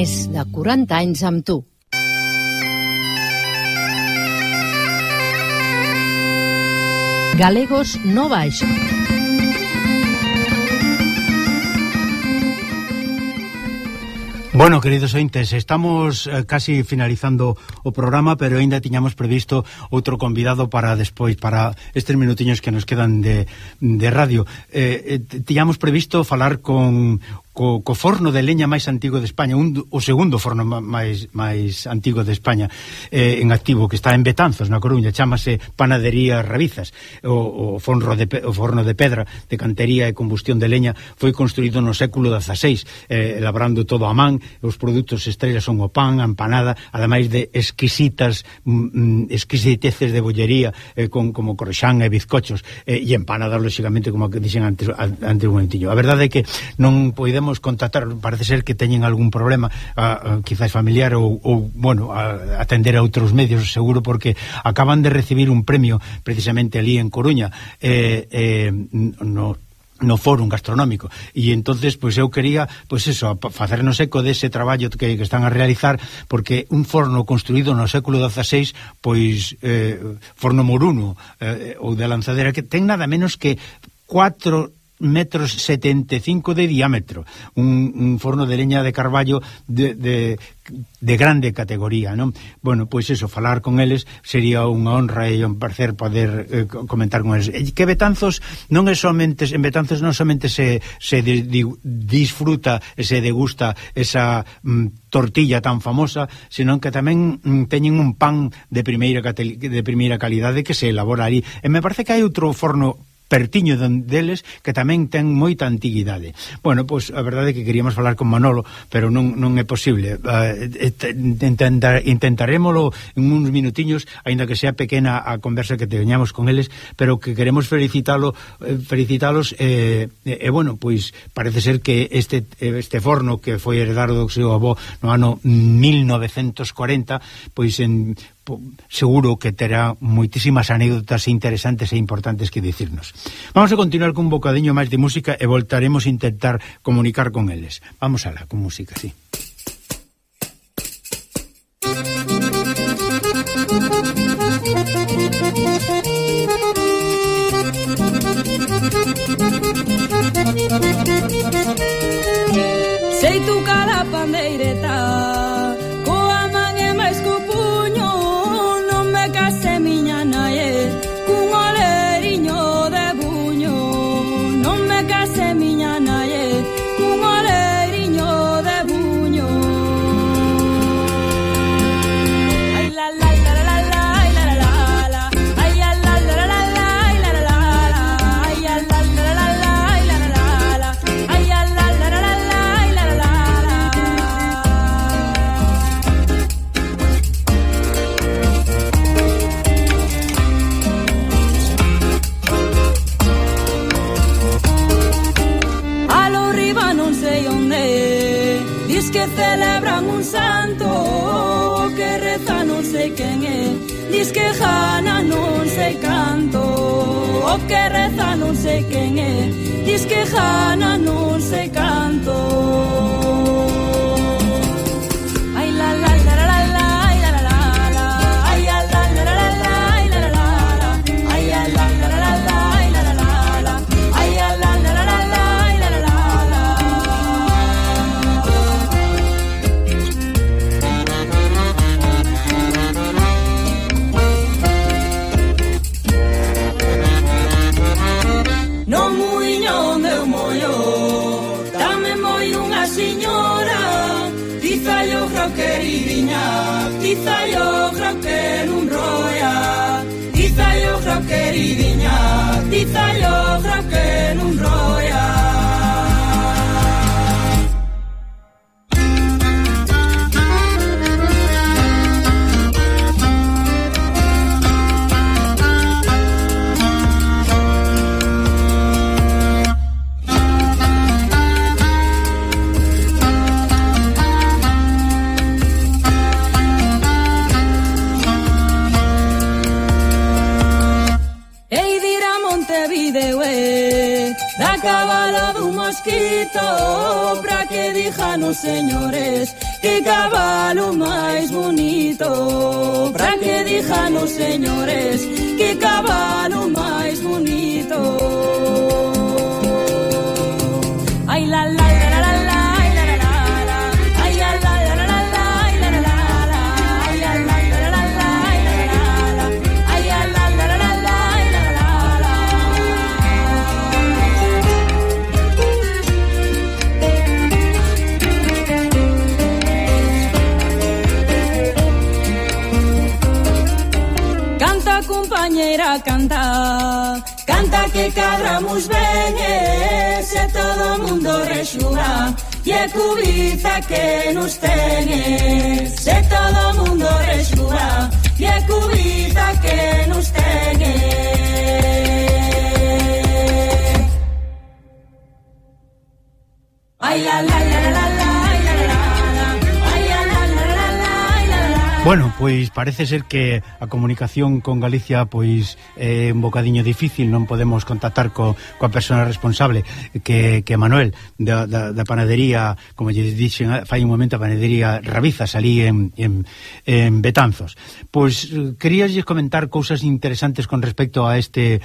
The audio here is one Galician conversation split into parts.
Més de 40 anys amb tu. Galegos no baix. Bueno, queridos ointes, estamos eh, casi finalizando o programa, pero ainda tiñamos previsto outro convidado para despois, para estes minutiños que nos quedan de, de radio. Eh, eh, tiñamos previsto falar con co, co forno de leña máis antigo de España, un, o segundo forno máis máis antigo de España eh, en activo que está en Betanzos, na Coruña, chámase Panadería Ravizas. O, o forno de o forno de pedra de cantería e combustión de leña foi construído no século XVI, eh, labrando todo a man, os produtos estrellas son o pan, a empanada, ademais de exquisitas mm, mm exquisiteces de bollería eh, con como croxán e bizcochos eh, e empanadas lógicamente, como que dixen antes, antes un momentinho. A verdade é que non podemos podemos contactar parece ser que teñen algún problema a, a, quizás familiar ou, ou bueno, a, atender a outros medios seguro porque acaban de recibir un premio precisamente ali en Coruña eh, eh, no no fórum gastronómico. E entonces pois pues, eu quería pois eso facernos eco dese traballo que, que están a realizar porque un forno construído no século XVI pois eh, forno moruno eh, ou de lanzadera que ten nada menos que 4 metros 75 de diámetro, un, un forno de leña de carballo de, de, de grande categoría, non? Bueno, pois eso, falar con eles sería unha honra e un placer poder eh, comentar con eles. E que Betanzos non é somente, en Betanzos non somente se, se di, di, disfruta e se degusta esa mm, tortilla tan famosa, senón que tamén mm, teñen un pan de primeira, de primeira calidade que se elabora ali. E me parece que hai outro forno pertiño deles que tamén ten moita antiguidade. Bueno, pois a verdade é que queríamos falar con Manolo, pero non, non é posible. Ah, Intentar, intentaremoslo en uns minutiños, aínda que sea pequena a conversa que teñamos con eles, pero que queremos felicitalo, eh, felicitalos eh, e, eh, eh, bueno, pois parece ser que este, este forno que foi heredado do seu avó no ano 1940, pois en seguro que terá moitísimas anécdotas interesantes e importantes que dicirnos. Vamos a continuar con un bocadiño máis de música e voltaremos a intentar comunicar con eles. Vamos alá, con música, sí. O que reza non sei quen é Diz que jana non sei canto. queridinha, tizaio graquelun roia, tizaio graquelidinha, tizaio graquelun roia. escrito para que dijan os señores que cabalo máis bonito. Para que dijan os señores que cabalo compañeira canta Canta que cadramos ben e se todo mundo rexura E é cubiza que nos teñe Se todo mundo rexura E é cubiza que nos teñe. Ai la la la Bueno, pois parece ser que a comunicación con Galicia pois é un bocadiño difícil, non podemos contactar co, coa persona responsable que, que Manuel da, da, da panadería, como lle dixen fai un momento a panadería Rabizas ali en, en, en Betanzos. Pois querías comentar cousas interesantes con respecto a este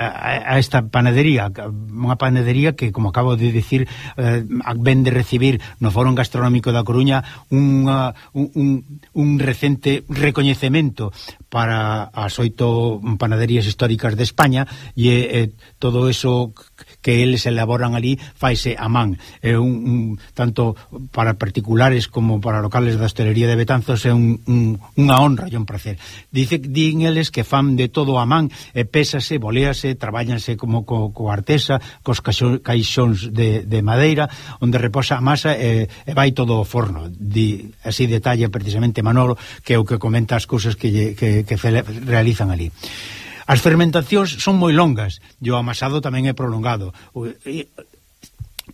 a, a esta panadería, unha panadería que como acabo de dicir eh, ven de recibir no Foro Gastronómico da Coruña unha, un, un, un recente recoñecemento para as oito panaderías históricas de España e eh, todo eso que eles elaboran ali faise a man. É un, un tanto para particulares como para locales da hostelería de Betanzos é un, un, unha honra e un placer. Dice din eles que fan de todo a man e pésase, bolease, trabállanse como co, co artesa cos caixóns de, de madeira onde reposa a masa e, e vai todo o forno. Di, así detalla precisamente Manolo Que é o que comenta as cousas que, que, que realizan ali. As fermentacións son moi longas e o amasado tamén é prolongado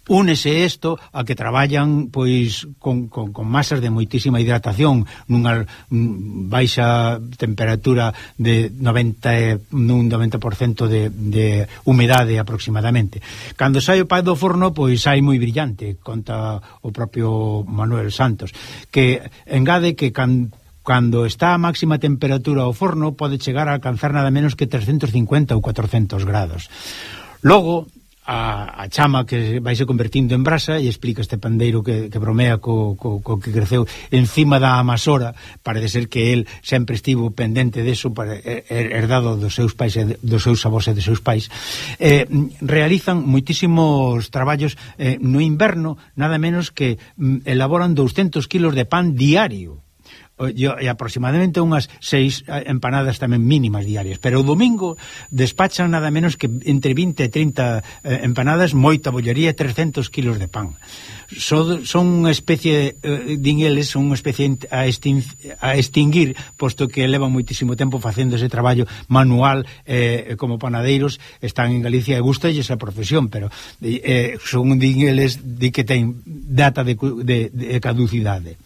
únese isto a que traballan pois con, con, con masas de moitísima hidratación nunha mm, baixa temperatura de 90 nun 90% de, de humedade aproximadamente. Cando sai o pai do forno, pois sai moi brillante, conta o propio Manuel Santos, que engade que can, cando está a máxima temperatura o forno pode chegar a alcanzar nada menos que 350 ou 400 grados. Logo, a, a chama que vai se convertindo en brasa e explica este pandeiro que, que bromea co, co, co que creceu encima da amasora. Parece ser que el sempre estivo pendente deso para, her, herdado dos seus pais dos seus avós e dos seus pais. Eh, realizan moitísimos traballos eh, no inverno nada menos que mm, elaboran 200 kilos de pan diario e aproximadamente unhas seis eh, empanadas tamén mínimas diarias, pero o domingo despachan nada menos que entre 20 e 30 eh, empanadas, moita bollería e 300 kilos de pan. So, son unha especie, eh, din eles, son unha especie a, extin, a extinguir, posto que leva moitísimo tempo facendo ese traballo manual eh, como panadeiros, están en Galicia e gusta esa profesión, pero eh, son din eles di que ten data de, de, de caducidade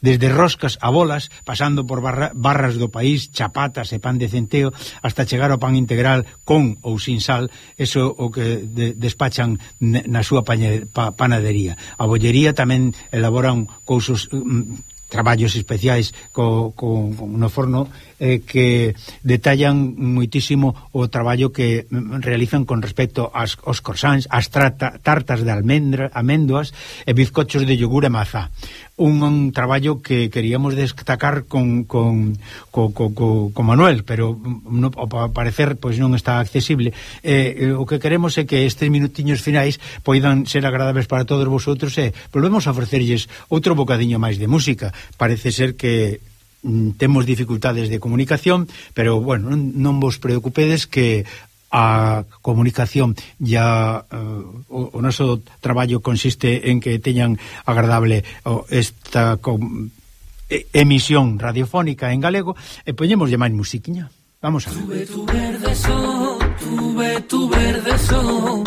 desde roscas a bolas, pasando por barra, barras do país, chapatas e pan de centeo, hasta chegar ao pan integral con ou sin sal, eso o que de, despachan na súa pañe, pa, panadería. A bollería tamén elaboran cousos mm, traballos especiais co, co, no forno eh, que detallan muitísimo o traballo que realizan con respecto ás, aos corsans, ás trata, tartas de almendra, améndoas e bizcochos de yogur e maza. Un, un traballo que queríamos destacar con, con, co, co, co, con Manuel, pero mm, no, ao parecer pois non está accesible. Eh, eh, o que queremos é que estes minutiños finais poidan ser agradables para todos vosotros e volvemos a ofrecerlles outro bocadiño máis de música parece ser que mm, temos dificultades de comunicación, pero, bueno, non vos preocupedes que a comunicación e a, uh, eh, o, o noso traballo consiste en que teñan agradable oh, esta com, e, emisión radiofónica en galego e poñemoslle máis musiquiña. Vamos a ver. Tuve tu verde sol, tuve tu verde sol,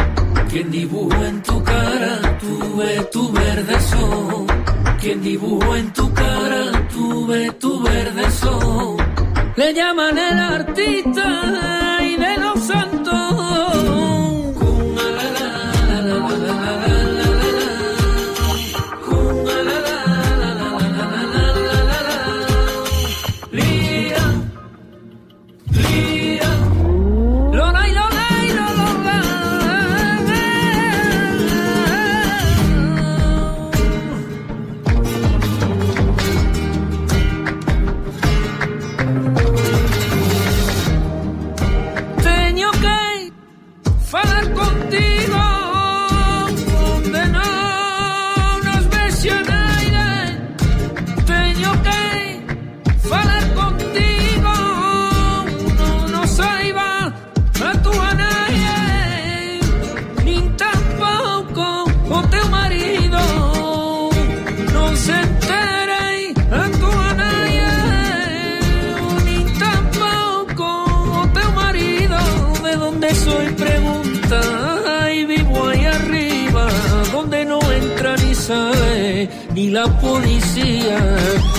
que dibujo en tu cara, tuve tu verde sol. Quien dibujo en tu cara, tuve tu verde so Le llaman el artista la policía,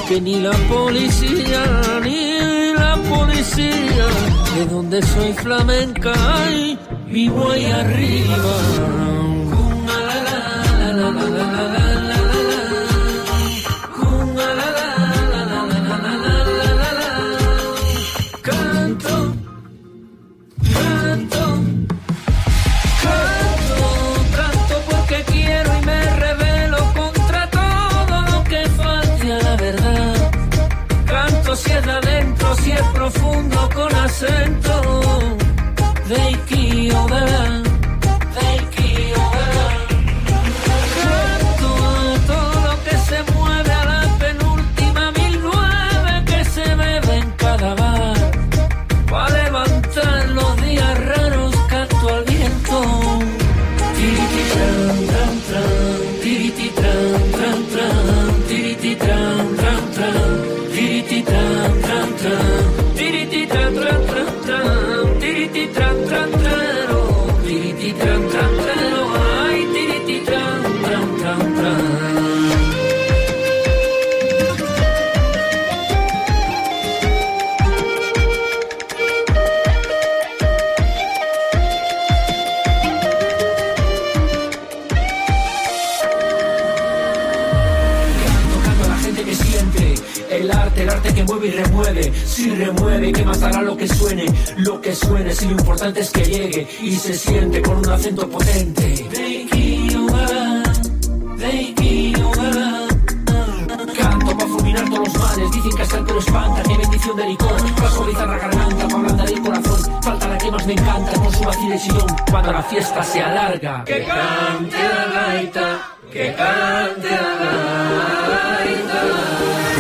que ni la policía, ni la policía, de donde soy flamenca y vivo ahí arriba. cierra adentro, si es profundo. si remueve, que más hará lo que suene, lo que suene, si lo importante es que llegue y se siente con un acento potente. Canto para fulminar todos los males, dicen que hasta el pelo espanta, que bendición de licor, para suavizar la garganta, para ablandar el corazón, falta la que más me encanta, con su vacil de sillón, cuando la fiesta se alarga. Que cante la gaita, que cante la gaita.